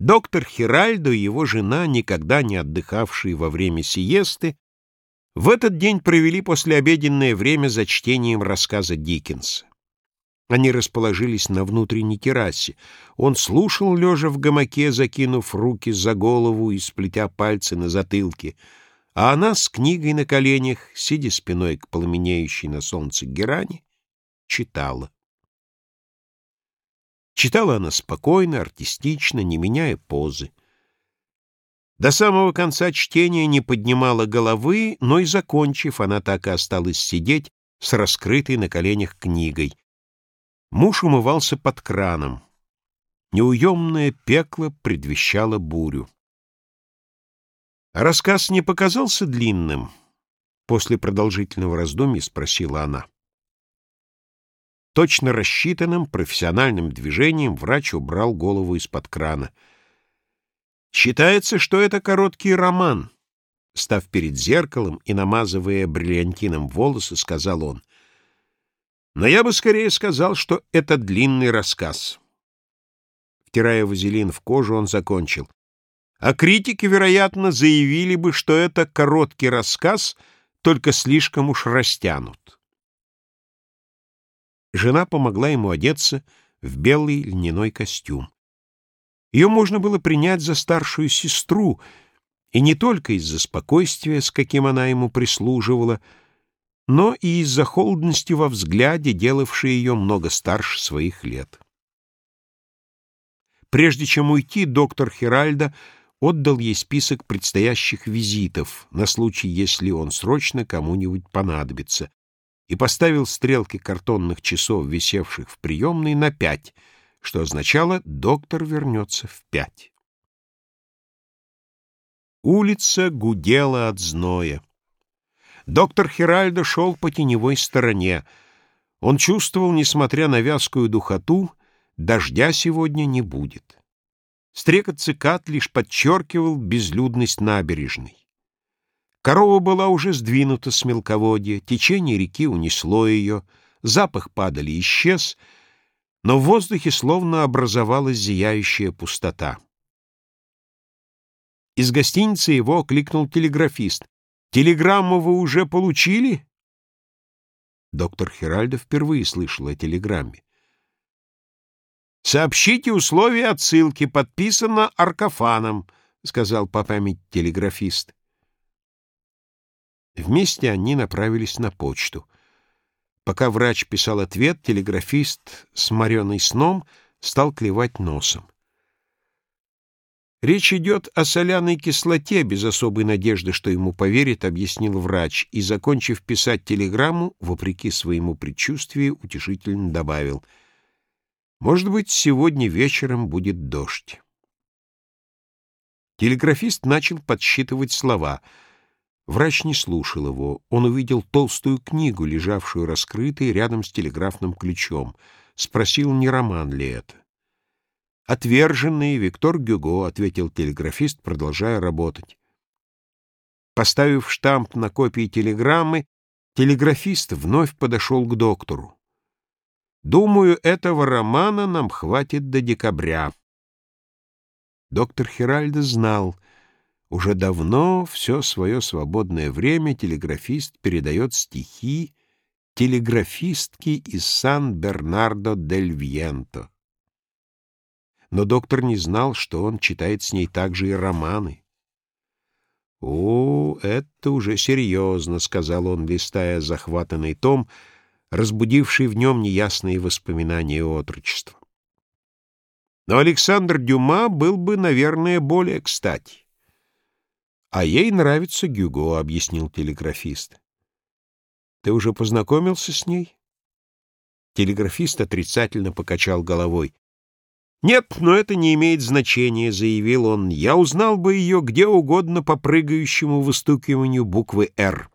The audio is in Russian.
Доктор Хиральдо и его жена, никогда не отдыхавшие во время сиесты, в этот день провели послеобеденное время за чтением рассказа Диккенса. Они расположились на внутренней террасе. Он слушал, лежа в гамаке, закинув руки за голову и сплетя пальцы на затылке, а она с книгой на коленях, сидя спиной к пламенеющей на солнце герани, читала. Читала она спокойно, артистично, не меняя позы. До самого конца чтения не поднимала головы, но и закончив, она так и осталась сидеть с раскрытой на коленях книгой. Муж умывался под краном. Неуемное пекло предвещало бурю. Рассказ не показался длинным? После продолжительного раздумья спросила она. Точно рассчитанным профессиональным движением врач убрал голову из-под крана. Считается, что это короткий роман. Став перед зеркалом и намазывая бриллиантином волосы, сказал он. Но я бы скорее сказал, что это длинный рассказ. Втирая вазелин в кожу, он закончил. А критики, вероятно, заявили бы, что это короткий рассказ, только слишком уж растянут. Жена помогла ему одеться в белый льняной костюм. Ее можно было принять за старшую сестру, и не только из-за спокойствия, с каким она ему прислуживала, но и из-за холодности во взгляде, делавшей ее много старше своих лет. Прежде чем уйти, доктор Хиральда отдал ей список предстоящих визитов на случай, если он срочно кому-нибудь понадобится, и поставил стрелки картонных часов, висевших в приемной, на пять, что означало «доктор вернется в пять». Улица гудела от зноя. Доктор Хиральдо шел по теневой стороне. Он чувствовал, несмотря на вязкую духоту, дождя сегодня не будет. Стрекот цикад лишь подчеркивал безлюдность набережной. Корова была уже сдвинута с мелководья, течение реки унесло ее, запах падали исчез, но в воздухе словно образовалась зияющая пустота. Из гостиницы его окликнул телеграфист. «Телеграмму вы уже получили?» Доктор Хиральдо впервые слышал о телеграмме. «Сообщите условия отсылки, подписано Аркафаном», — сказал по памяти телеграфист. Вместе они направились на почту. Пока врач писал ответ, телеграфист, сморенный сном, стал клевать носом. «Речь идет о соляной кислоте», — без особой надежды, что ему поверит, объяснил врач, и, закончив писать телеграмму, вопреки своему предчувствию, утешительно добавил. «Может быть, сегодня вечером будет дождь». Телеграфист начал подсчитывать слова — Врач не слушал его. Он увидел толстую книгу, лежавшую раскрытой рядом с телеграфным ключом. Спросил, не роман ли это. «Отверженный Виктор Гюго», — ответил телеграфист, продолжая работать. Поставив штамп на копии телеграммы, телеграфист вновь подошел к доктору. «Думаю, этого романа нам хватит до декабря». Доктор Хиральдо знал — уже давно все свое свободное время телеграфист передает стихи телеграфистки из Сан-Бернардо-дель-Вьенто. Но доктор не знал, что он читает с ней также и романы. «О, это уже серьезно», — сказал он, листая захватанный том, разбудивший в нем неясные воспоминания отрочества. Но Александр Дюма был бы, наверное, более кстати. «А ей нравится Гюго», — объяснил телеграфист. «Ты уже познакомился с ней?» Телеграфист отрицательно покачал головой. «Нет, но это не имеет значения», — заявил он. «Я узнал бы ее где угодно по прыгающему выстукиванию буквы «Р».